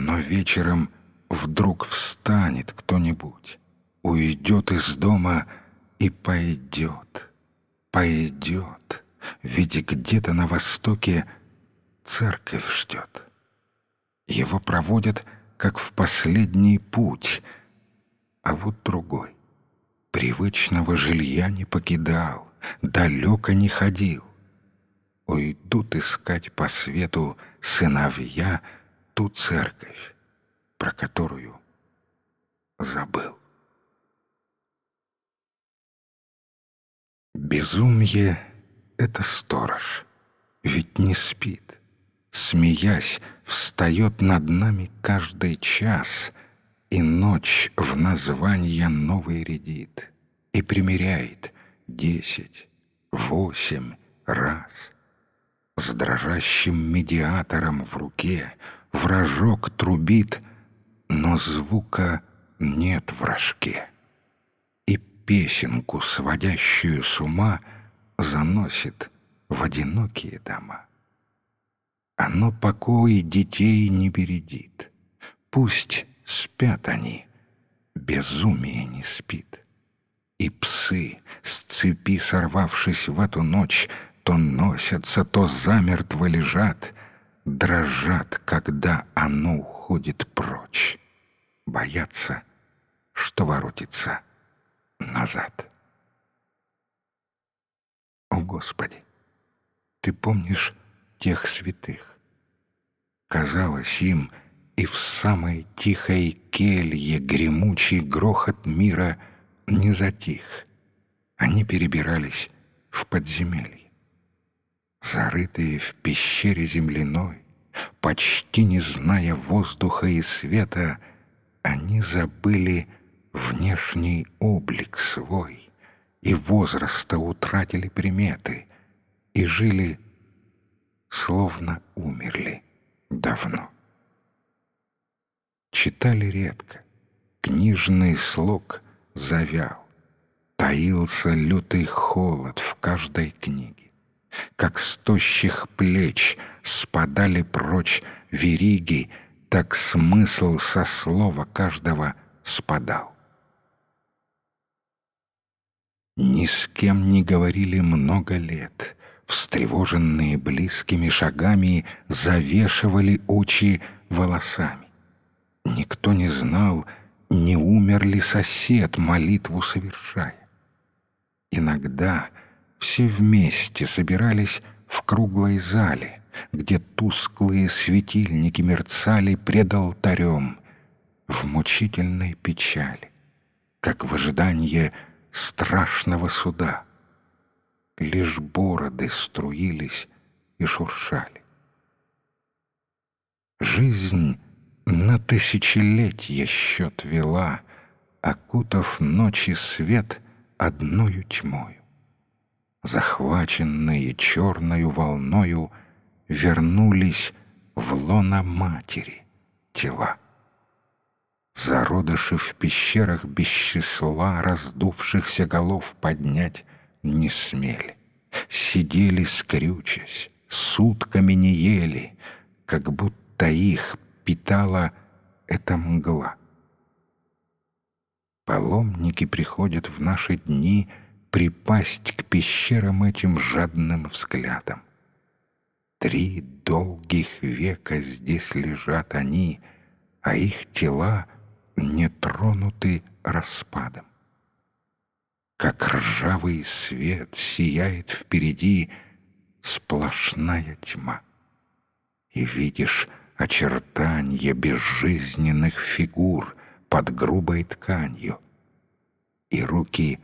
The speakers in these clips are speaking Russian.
Но вечером вдруг встанет кто-нибудь, уйдет из дома и пойдет, пойдет, ведь где-то на востоке церковь ждет. Его проводят, как в последний путь, а вот другой. Привычного жилья не покидал, далеко не ходил. Уйдут искать по свету сыновья ту церковь, про которую забыл. Безумие — это сторож, ведь не спит. Смеясь, встает над нами каждый час, И ночь в название новый рядит, И примеряет десять, восемь раз. С дрожащим медиатором в руке Вражок трубит, но звука нет в рожке. И песенку, сводящую с ума, Заносит в одинокие дома. Оно покои детей не бередит. Пусть спят они, безумие не спит. И псы, с цепи сорвавшись в эту ночь, То носятся, то замертво лежат, Дрожат, когда оно уходит прочь. Боятся, что воротится назад. О, Господи! Ты помнишь тех святых? Казалось им, и в самой тихой келье гремучий грохот мира не затих. Они перебирались в подземелье. Зарытые в пещере земляной, почти не зная воздуха и света, они забыли внешний облик свой и возраста утратили приметы и жили, словно умерли давно. Читали редко, книжный слог завял, Таился лютый холод в каждой книге. Как с тощих плеч спадали прочь вериги, Так смысл со слова каждого спадал. Ни с кем не говорили много лет — встревоженные близкими шагами, завешивали очи волосами. Никто не знал, не умер ли сосед, молитву совершая. Иногда все вместе собирались в круглой зале, где тусклые светильники мерцали пред алтарем в мучительной печали, как в ожидании страшного суда — лишь бороды струились и шуршали. Жизнь на тысячелетия счет вела, окутав ночи свет одною тьмою. Захваченные черною волною вернулись в лона матери тела. Зародыши в пещерах без числа раздувшихся голов поднять не смели. Сидели скрючась, сутками не ели, как будто их питала эта мгла. Паломники приходят в наши дни припасть к пещерам этим жадным взглядом. Три долгих века здесь лежат они, а их тела не тронуты распадом. Как ржавый свет сияет впереди сплошная тьма. И видишь очертания безжизненных фигур под грубой тканью. И руки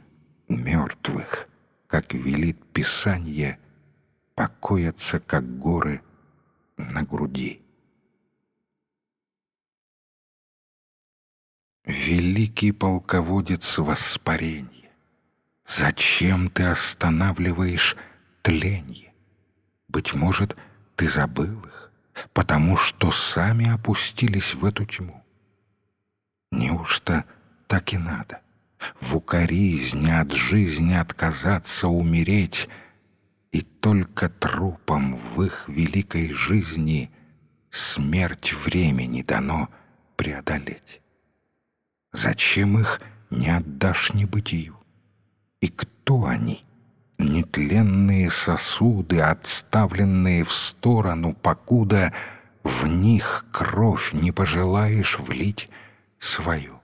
мертвых, как велит Писание, покоятся, как горы на груди. Великий полководец воспарения, Зачем ты останавливаешь тленье? Быть может, ты забыл их, потому что сами опустились в эту тьму. Неужто так и надо? В укоризне от жизни отказаться, умереть, и только трупом в их великой жизни смерть времени дано преодолеть. Зачем их не отдашь небытию? И кто они? Нетленные сосуды, отставленные в сторону, покуда в них кровь не пожелаешь влить свою.